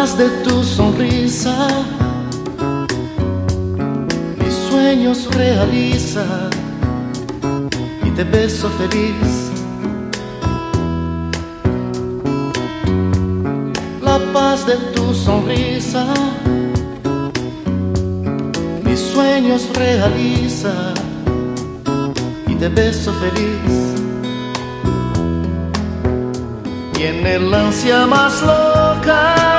paz de tu sonrisa, mis sueños realiza y te beso feliz. La paz de tu sonrisa, mis sueños realiza y te beso feliz. Y en el ansia más loca,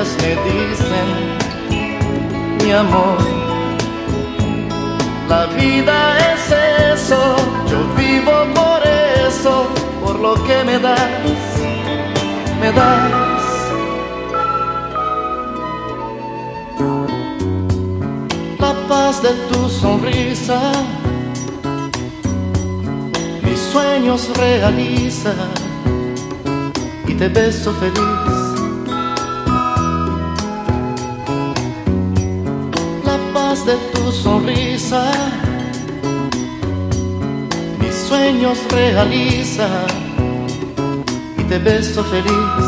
estrellas me dicen, mi amor, la vida es eso, yo vivo por eso, por lo que me das, me das. La paz de tu sonrisa sueños realiza y te beso feliz. De tu sonrisa, mis sueños realiza y te beso feliz.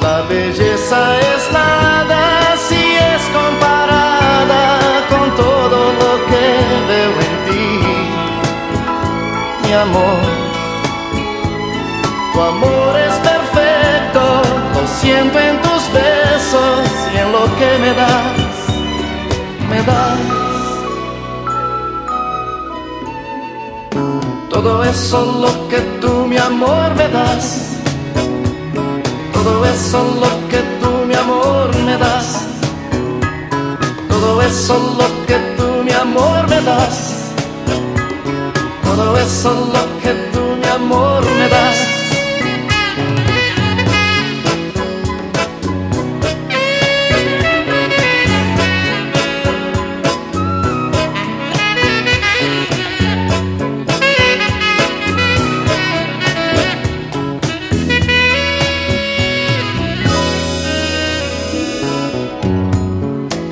La belleza es nada si es comparada con todo lo que veo en mi amor. Tu amor es perfecto, lo siento en tus besos y en lo que me das, me das. Todo eso lo que tú, mi amor, me das. Todo eso lo que tú, mi amor, me das. Todo eso lo que tú, mi amor, me das todo eso lo que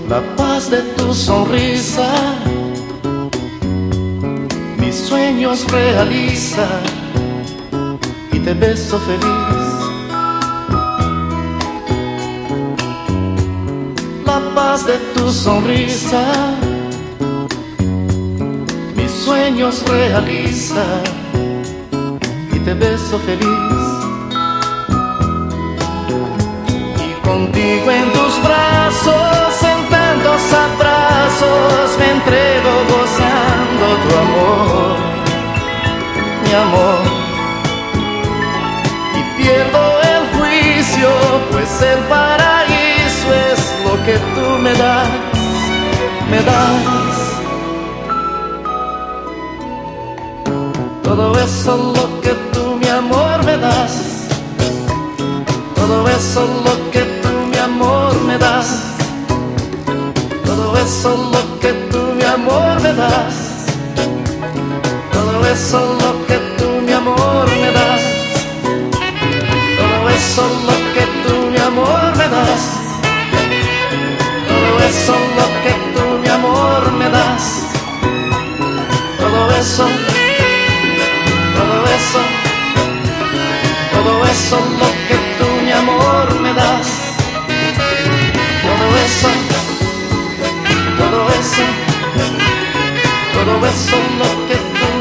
La paz de tu sonrisa sueños realiza y te beso feliz. La paz de tu sonrisa, mis sueños realiza y te beso feliz. Y contigo en tus pues el paraíso es lo que tú me das, me das. Todo eso lo que tú, mi amor, me das. Todo eso lo que tú, mi amor, me das. Todo eso lo que tú, mi amor, me das. Todo eso lo que todo eso, todo eso lo que tú